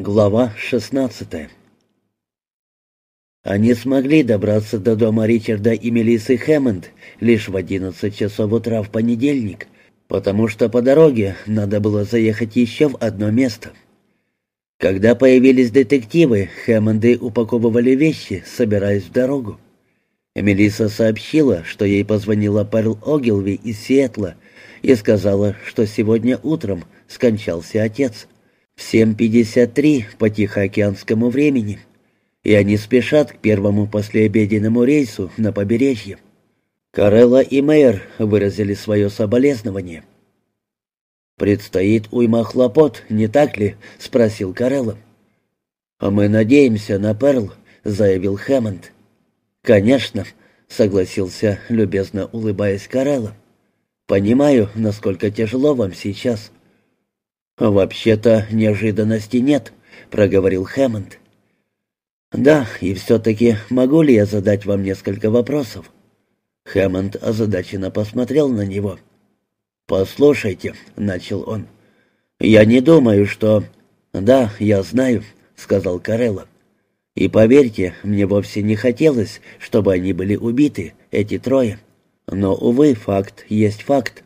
Глава 16 Они смогли добраться до дома Ричарда и Мелиссы Хэммонд лишь в 11 часов утра в понедельник, потому что по дороге надо было заехать еще в одно место. Когда появились детективы, Хэммонды упаковывали вещи, собираясь в дорогу. Мелисса сообщила, что ей позвонила Перл Огилви из Сиэтла и сказала, что сегодня утром скончался отец — в 7.53 по Тихоокеанскому времени, и они спешат к первому послеобеденному рейсу на побережье. Карелла и Мэйр выразили свое соболезнование. «Предстоит уйма хлопот, не так ли?» — спросил Карелла. «А мы надеемся на Перл», — заявил Хэммонд. «Конечно», — согласился, любезно улыбаясь Карелла. «Понимаю, насколько тяжело вам сейчас». «Вообще-то неожиданности нет», — проговорил Хэммонд. «Да, и все-таки могу ли я задать вам несколько вопросов?» Хэммонд озадаченно посмотрел на него. «Послушайте», — начал он, — «я не думаю, что...» «Да, я знаю», — сказал Карелла. «И поверьте, мне вовсе не хотелось, чтобы они были убиты, эти трое. Но, увы, факт есть факт.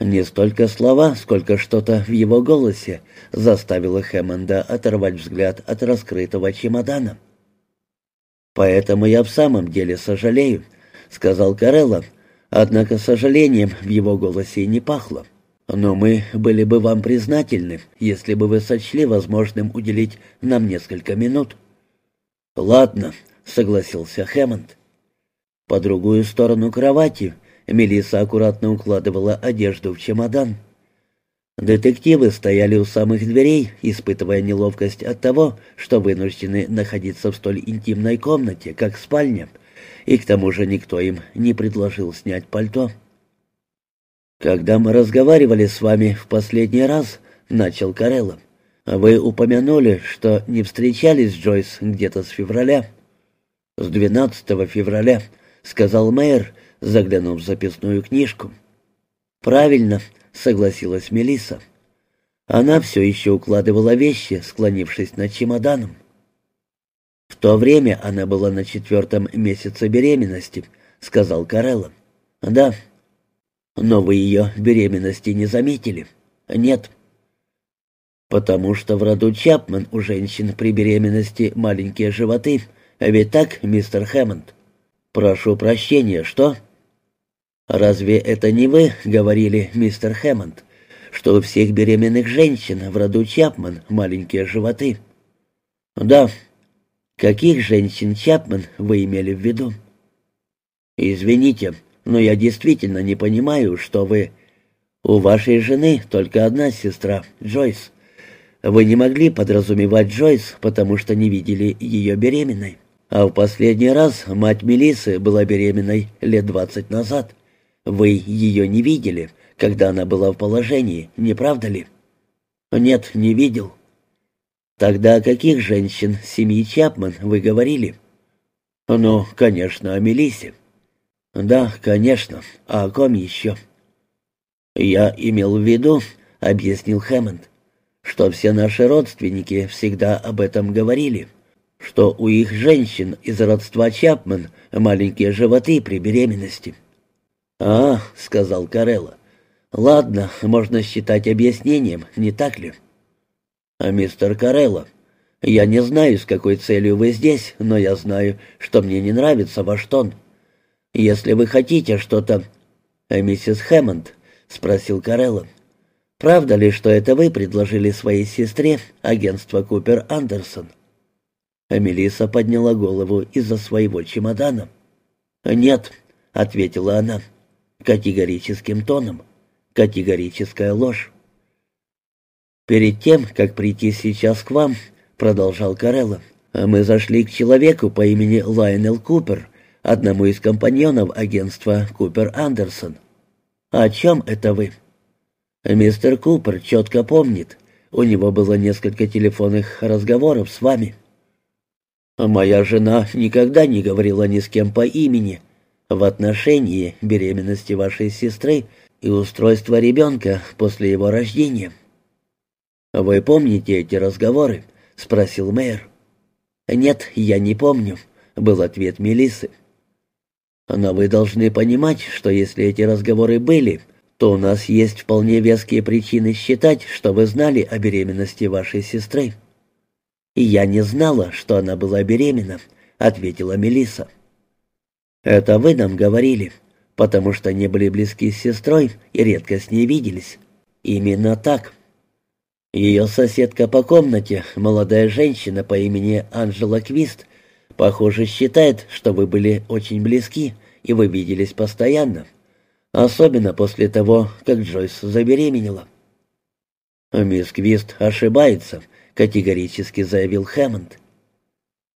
Не столько слова, сколько что-то в его голосе заставило Хэммонда оторвать взгляд от раскрытого чемодана. «Поэтому я в самом деле сожалею», — сказал Карелло, однако сожалением в его голосе не пахло. «Но мы были бы вам признательны, если бы вы сочли возможным уделить нам несколько минут». «Ладно», — согласился Хэммонд. По другую сторону кровати Мелисса аккуратно укладывала одежду в чемодан. Детективы стояли у самых дверей, испытывая неловкость от того, что вынуждены находиться в столь интимной комнате, как спальня, и к тому же никто им не предложил снять пальто. «Когда мы разговаривали с вами в последний раз», — начал Карелло, — «вы упомянули, что не встречались с Джойс где-то с февраля». «С 12 февраля», — сказал мэр, заглянув в записную книжку. «Правильно», — согласилась Мелиса. Она все еще укладывала вещи, склонившись над чемоданом. «В то время она была на четвертом месяце беременности», — сказал Карелла. «Да». «Но вы ее беременности не заметили?» «Нет». «Потому что в роду Чапман у женщин при беременности маленькие животы. Ведь так, мистер Хэммонд?» «Прошу прощения, что?» «Разве это не вы говорили, мистер Хэммонд, что у всех беременных женщин в роду Чапман маленькие животы?» «Да». «Каких женщин Чапман вы имели в виду?» «Извините, но я действительно не понимаю, что вы...» «У вашей жены только одна сестра, Джойс. Вы не могли подразумевать Джойс, потому что не видели ее беременной. А в последний раз мать Мелисы была беременной лет двадцать назад». Вы ее не видели, когда она была в положении, не правда ли? Нет, не видел. Тогда о каких женщин семьи Чапман вы говорили? Ну, конечно, о Мелисе. Да, конечно. А о ком еще? Я имел в виду, объяснил Хэммонд, что все наши родственники всегда об этом говорили, что у их женщин из родства Чапман маленькие животы при беременности. «А», — сказал Карелла, — «ладно, можно считать объяснением, не так ли?» «А мистер Карелла, я не знаю, с какой целью вы здесь, но я знаю, что мне не нравится ваш тон. Если вы хотите что-то...» «А миссис Хэммонд?» — спросил Карелла. «Правда ли, что это вы предложили своей сестре агентство Купер Андерсон?» Мелисса подняла голову из-за своего чемодана. «Нет», — ответила она, — Категорическим тоном. Категорическая ложь. «Перед тем, как прийти сейчас к вам», — продолжал Карелло, «мы зашли к человеку по имени Лайнел Купер, одному из компаньонов агентства Купер Андерсон. О чем это вы?» «Мистер Купер четко помнит. У него было несколько телефонных разговоров с вами». «Моя жена никогда не говорила ни с кем по имени», в отношении беременности вашей сестры и устройства ребенка после его рождения. «Вы помните эти разговоры?» — спросил мэр. «Нет, я не помню», — был ответ Мелисы. «Но вы должны понимать, что если эти разговоры были, то у нас есть вполне веские причины считать, что вы знали о беременности вашей сестры». «И я не знала, что она была беременна», — ответила Мелиса. «Это вы нам говорили, потому что не были близки с сестрой и редко с ней виделись. Именно так». Ее соседка по комнате, молодая женщина по имени Анжела Квист, похоже, считает, что вы были очень близки, и вы виделись постоянно. Особенно после того, как Джойс забеременела. «Мисс Квист ошибается», — категорически заявил Хэммонд.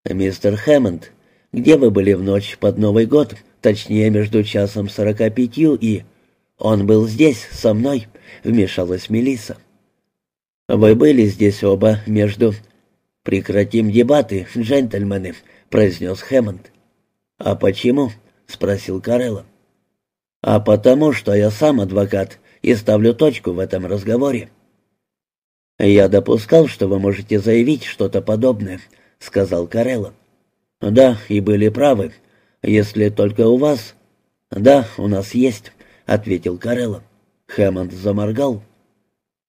«Мистер Хэммонд, где вы были в ночь под Новый год, точнее, между часом сорока пятью и...» «Он был здесь, со мной», — вмешалась Мелисса. «Вы были здесь оба между...» «Прекратим дебаты, джентльмены», — произнес Хэммонд. «А почему?» — спросил Карелло. «А потому что я сам адвокат и ставлю точку в этом разговоре». «Я допускал, что вы можете заявить что-то подобное», — сказал Карелло. «Да, и были правы. Если только у вас...» «Да, у нас есть», — ответил Карелло. Хэммонд заморгал.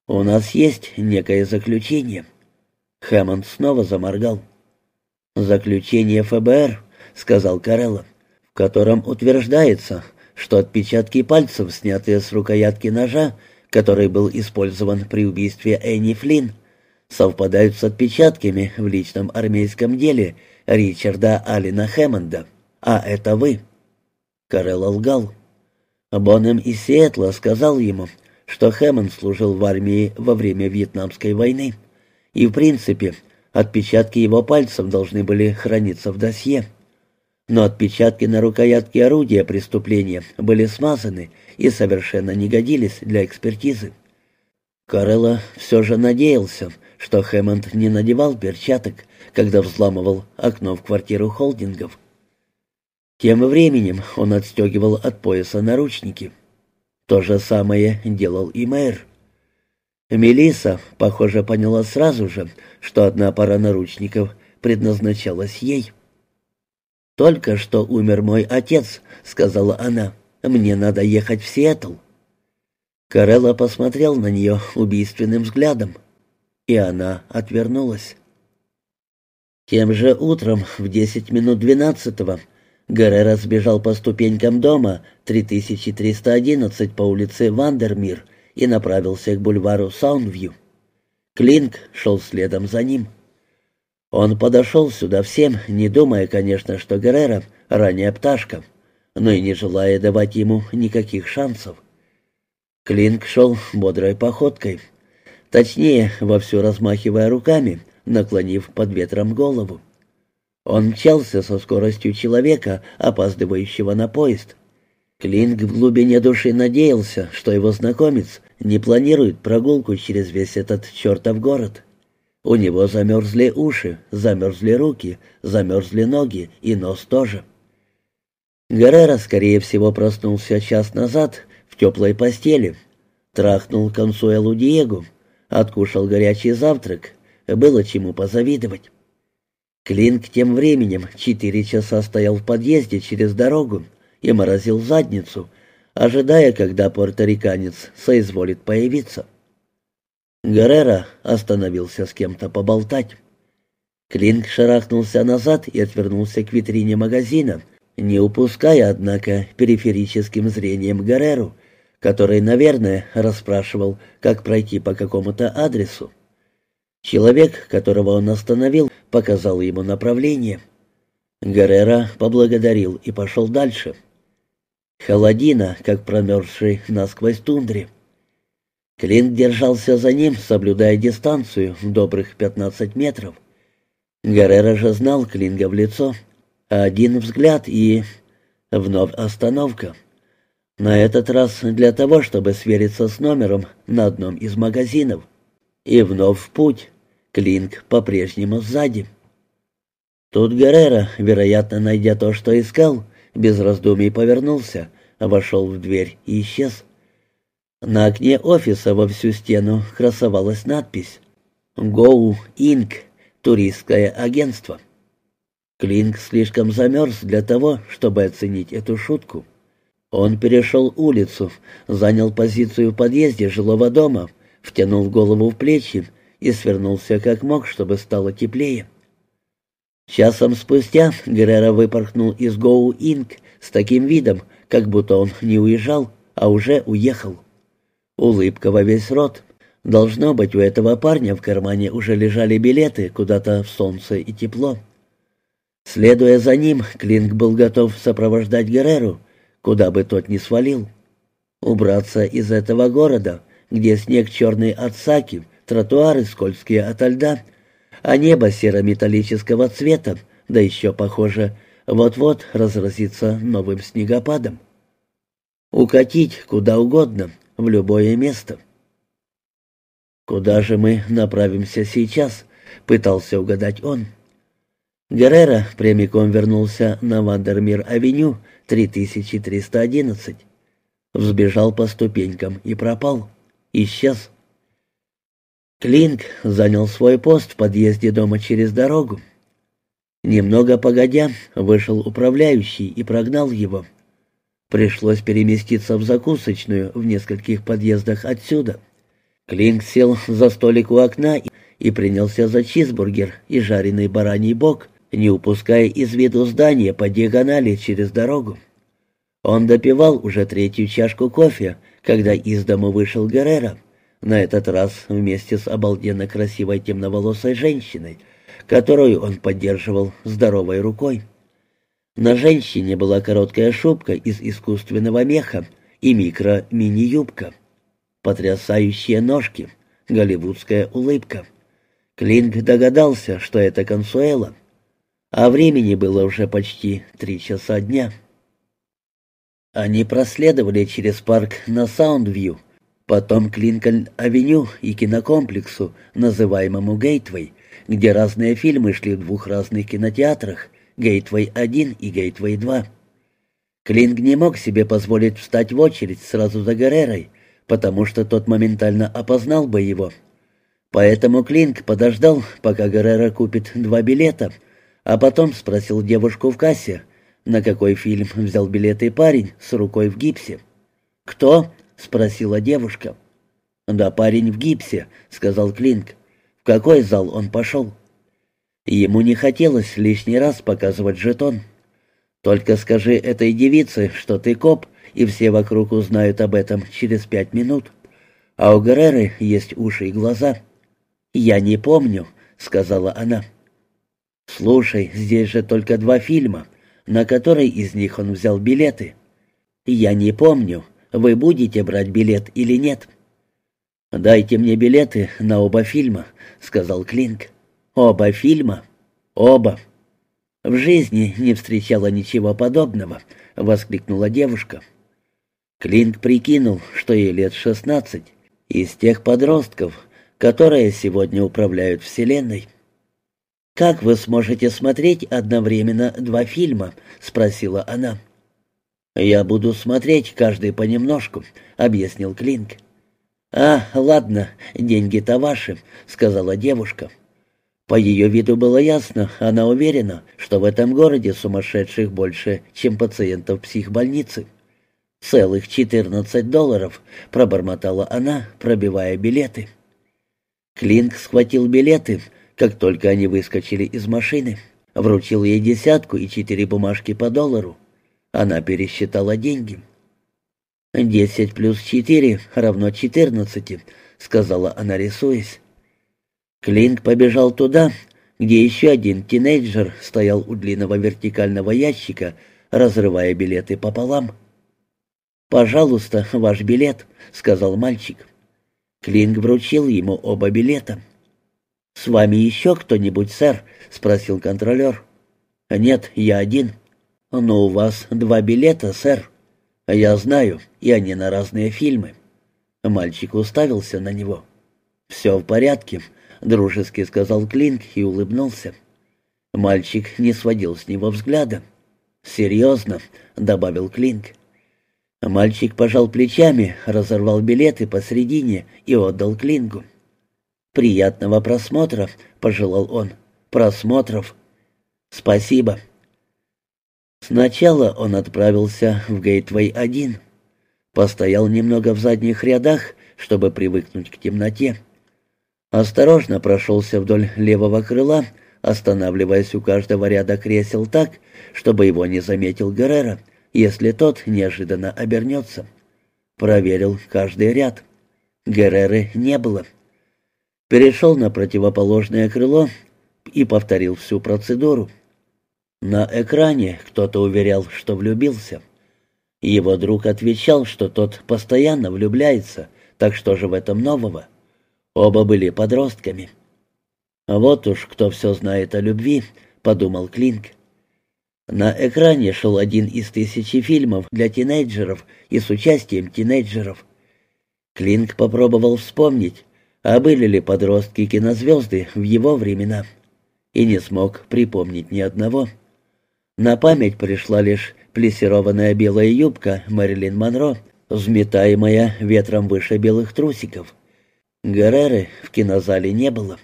«У нас есть некое заключение». Хэммонд снова заморгал. «Заключение ФБР», — сказал Карелло, — «в котором утверждается, что отпечатки пальцев, снятые с рукоятки ножа, который был использован при убийстве Энни Флинн, совпадают с отпечатками в личном армейском деле Ричарда Алина Хэммонда. А это вы». Карелло лгал. Боннем из Сиэтла сказал ему, что Хэммонд служил в армии во время Вьетнамской войны, и, в принципе, отпечатки его пальцев должны были храниться в досье. Но отпечатки на рукоятке орудия преступления были смазаны и совершенно не годились для экспертизы. Карелла все же надеялся, что Хэммонд не надевал перчаток, когда взламывал окно в квартиру холдингов. Тем временем он отстегивал от пояса наручники — то же самое делал и мэр. Мелиса, похоже, поняла сразу же, что одна пара наручников предназначалась ей. «Только что умер мой отец», — сказала она. «Мне надо ехать в Сиэтл». Карелла посмотрел на нее убийственным взглядом, и она отвернулась. Тем же утром в десять минут двенадцатого Геррера сбежал по ступенькам дома 3311 по улице Вандермир и направился к бульвару Саундвью. Клинк шел следом за ним. Он подошел сюда всем, не думая, конечно, что Геррера — ранняя пташка, но и не желая давать ему никаких шансов. Клинк шел бодрой походкой, точнее, вовсю размахивая руками, наклонив под ветром голову. Он мчался со скоростью человека, опаздывающего на поезд. Клинк в глубине души надеялся, что его знакомец не планирует прогулку через весь этот чертов город. У него замерзли уши, замерзли руки, замерзли ноги и нос тоже. Геррера, скорее всего, проснулся час назад в теплой постели, трахнул Консуэлу Диего, откушал горячий завтрак, было чему позавидовать. Клинк тем временем четыре часа стоял в подъезде через дорогу и морозил задницу, ожидая, когда порториканец соизволит появиться. Геррера остановился с кем-то поболтать. Клинк шарахнулся назад и отвернулся к витрине магазина, не упуская, однако, периферическим зрением Герреру, который, наверное, расспрашивал, как пройти по какому-то адресу. Человек, которого он остановил, показал ему направление. Геррера поблагодарил и пошел дальше. Холодина, как промерзший насквозь тундре. Клинт держался за ним, соблюдая дистанцию в добрых пятнадцать метров. Геррера же знал Клинга в лицо. Один взгляд и... вновь остановка. На этот раз для того, чтобы свериться с номером на одном из магазинов. И вновь в путь. Клинк по-прежнему сзади. Тут Геррера, вероятно, найдя то, что искал, без раздумий повернулся, вошел в дверь и исчез. На окне офиса во всю стену красовалась надпись Go Inc. Туристское агентство. Клинк слишком замерз для того, чтобы оценить эту шутку. Он перешел улицу, занял позицию в подъезде жилого дома, втянул голову в плечи и свернулся как мог, чтобы стало теплее. Часом спустя Геррера выпорхнул из Гоу Инк с таким видом, как будто он не уезжал, а уже уехал. Улыбка во весь рот. Должно быть, у этого парня в кармане уже лежали билеты куда-то в солнце и тепло. Следуя за ним, Клинк был готов сопровождать Герреру, куда бы тот ни свалил. Убраться из этого города, где снег черный от саки, тротуары скользкие ото льда, а небо серо-металлического цвета, да еще, похоже, вот-вот разразится новым снегопадом. Укатить куда угодно, в любое место. «Куда же мы направимся сейчас?» — пытался угадать он. Геррера прямиком вернулся на Вандермир-авеню, 3311. Взбежал по ступенькам и пропал. Исчез. Клинк занял свой пост в подъезде дома через дорогу. Немного погодя, вышел управляющий и прогнал его. Пришлось переместиться в закусочную в нескольких подъездах отсюда. Клинк сел за столик у окна и принялся за чизбургер и жареный бараний бок, не упуская из виду здания по диагонали через дорогу. Он допивал уже третью чашку кофе, когда из дома вышел Геррера, на этот раз вместе с обалденно красивой темноволосой женщиной, которую он поддерживал здоровой рукой. На женщине была короткая шубка из искусственного меха и микро-мини-юбка. Потрясающие ножки, голливудская улыбка. Клинк догадался, что это Консуэла. А времени было уже почти три часа дня. Они проследовали через парк на Саундвью, потом к Линкольн-авеню и кинокомплексу, называемому Гейтвей, где разные фильмы шли в двух разных кинотеатрах, Гейтвей-1 и Гейтвей-2. Клинк не мог себе позволить встать в очередь сразу за Геррерой, потому что тот моментально опознал бы его. Поэтому Клинк подождал, пока Геррера купит два билета, а потом спросил девушку в кассе — на какой фильм взял билеты парень с рукой в гипсе. «Кто?» — спросила девушка. «Да парень в гипсе», — сказал Клинк. «В какой зал он пошел?» Ему не хотелось лишний раз показывать жетон. «Только скажи этой девице, что ты коп, и все вокруг узнают об этом через пять минут. А у Герреры есть уши и глаза». «Я не помню», — сказала она. «Слушай, здесь же только два фильма на который из них он взял билеты. Я не помню, вы будете брать билет или нет. «Дайте мне билеты на оба фильма», — сказал Клинк. «Оба фильма? Оба». «В жизни не встречала ничего подобного», — воскликнула девушка. Клинк прикинул, что ей лет шестнадцать, из тех подростков, которые сегодня управляют Вселенной. «Как вы сможете смотреть одновременно два фильма?» — спросила она. «Я буду смотреть каждый понемножку», — объяснил Клинк. «А, ладно, деньги-то ваши», — сказала девушка. По ее виду было ясно, она уверена, что в этом городе сумасшедших больше, чем пациентов психбольницы. «Целых четырнадцать долларов», — пробормотала она, пробивая билеты. Клинк схватил билеты, как только они выскочили из машины. Вручил ей десятку и четыре бумажки по доллару. Она пересчитала деньги. «Десять плюс четыре равно четырнадцати», — сказала она, рисуясь. Клинк побежал туда, где еще один тинейджер стоял у длинного вертикального ящика, разрывая билеты пополам. «Пожалуйста, ваш билет», — сказал мальчик. Клинк вручил ему оба билета. «С вами еще кто-нибудь, сэр?» — спросил контролер. «Нет, я один». «Но у вас два билета, сэр». «Я знаю, и они на разные фильмы». Мальчик уставился на него. «Все в порядке», — дружески сказал Клинк и улыбнулся. Мальчик не сводил с него взгляда. «Серьезно», — добавил Клинк. Мальчик пожал плечами, разорвал билеты посредине и отдал Клингу. «Приятного просмотра», — пожелал он. «Просмотров». «Спасибо». Сначала он отправился в Гейтвей-1. Постоял немного в задних рядах, чтобы привыкнуть к темноте. Осторожно прошелся вдоль левого крыла, останавливаясь у каждого ряда кресел так, чтобы его не заметил Геррера, если тот неожиданно обернется. Проверил каждый ряд. Герреры не было. Перешел на противоположное крыло и повторил всю процедуру. На экране кто-то уверял, что влюбился. Его друг отвечал, что тот постоянно влюбляется, так что же в этом нового? Оба были подростками. «Вот уж кто все знает о любви», — подумал Клинк. На экране шел один из тысячи фильмов для тинейджеров и с участием тинейджеров. Клинк попробовал вспомнить, а были ли подростки кинозвезды в его времена, и не смог припомнить ни одного. На память пришла лишь плессированная белая юбка Мэрилин Монро, взметаемая ветром выше белых трусиков. Герреры в кинозале не было.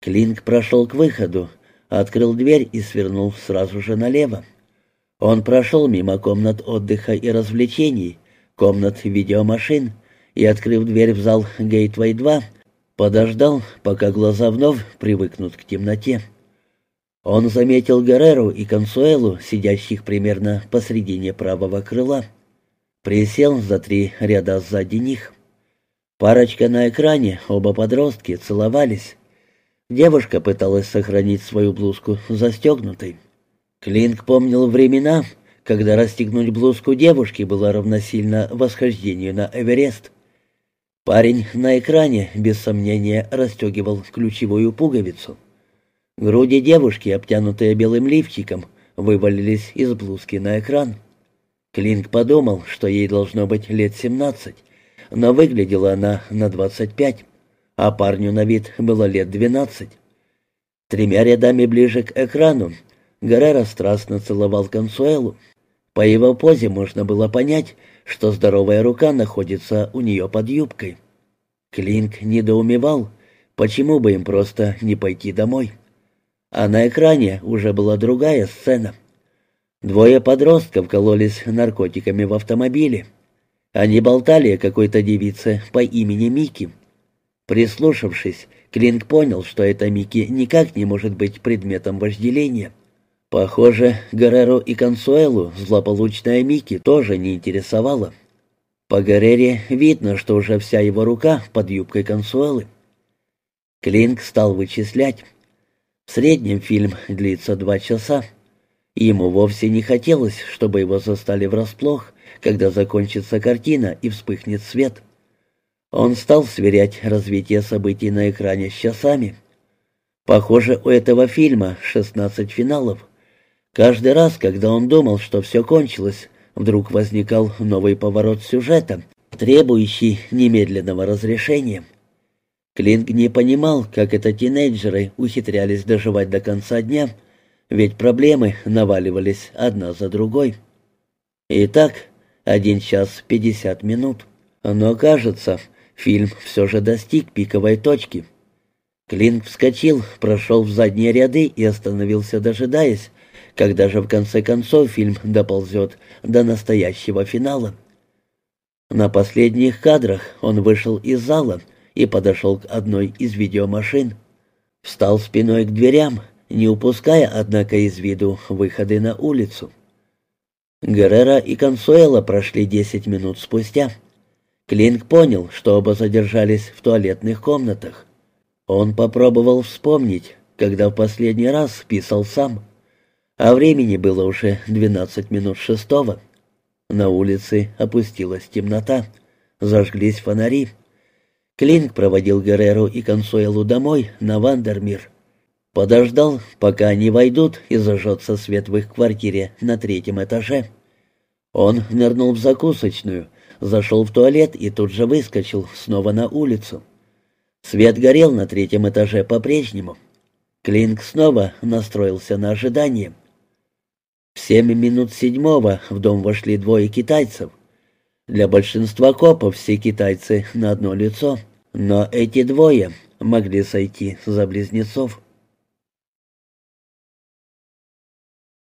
Клинк прошел к выходу, открыл дверь и свернул сразу же налево. Он прошел мимо комнат отдыха и развлечений, комнат видеомашин, и, открыв дверь в зал Гейтвей-2, подождал, пока глаза вновь привыкнут к темноте. Он заметил Герреру и Консуэлу, сидящих примерно посредине правого крыла. Присел за три ряда сзади них. Парочка на экране, оба подростки, целовались. Девушка пыталась сохранить свою блузку застегнутой. Клинк помнил времена, когда расстегнуть блузку девушки было равносильно восхождению на Эверест. Парень на экране, без сомнения, расстегивал ключевую пуговицу. Груди девушки, обтянутые белым лифчиком, вывалились из блузки на экран. Клинк подумал, что ей должно быть лет семнадцать, но выглядела она на двадцать пять, а парню на вид было лет двенадцать. Тремя рядами ближе к экрану Геррера страстно целовал Консуэлу. По его позе можно было понять, что здоровая рука находится у нее под юбкой. Клинк недоумевал, почему бы им просто не пойти домой. А на экране уже была другая сцена. Двое подростков кололись наркотиками в автомобиле. Они болтали о какой-то девице по имени Мики. Прислушавшись, Клинк понял, что эта Мики никак не может быть предметом вожделения. Похоже, Герреро и Консуэлу злополучная Мики тоже не интересовала. По Геррере видно, что уже вся его рука под юбкой Консуэлы. Клинк стал вычислять. В среднем фильм длится два часа. Ему вовсе не хотелось, чтобы его застали врасплох, когда закончится картина и вспыхнет свет. Он стал сверять развитие событий на экране с часами. Похоже, у этого фильма 16 финалов. Каждый раз, когда он думал, что все кончилось, вдруг возникал новый поворот сюжета, требующий немедленного разрешения. Клинк не понимал, как это тинейджеры ухитрялись доживать до конца дня, ведь проблемы наваливались одна за другой. Итак, один час пятьдесят минут. Но, кажется, фильм все же достиг пиковой точки. Клинк вскочил, прошел в задние ряды и остановился, дожидаясь, когда же в конце концов фильм доползет до настоящего финала. На последних кадрах он вышел из зала и подошел к одной из видеомашин. Встал спиной к дверям, не упуская, однако, из виду выходы на улицу. Геррера и Консуэла прошли десять минут спустя. Клинк понял, что оба задержались в туалетных комнатах. Он попробовал вспомнить, когда в последний раз писал сам. А времени было уже двенадцать минут шестого. На улице опустилась темнота. Зажглись фонари. Клинк проводил Герреру и Консуэлу домой, на Вандермир. Подождал, пока они войдут, и зажжется свет в их квартире на третьем этаже. Он нырнул в закусочную, зашел в туалет и тут же выскочил снова на улицу. Свет горел на третьем этаже по-прежнему. Клинк снова настроился на ожидание. В семь минут седьмого в дом вошли двое китайцев. Для большинства копов все китайцы на одно лицо. Но эти двое, могли сойти за близнецов.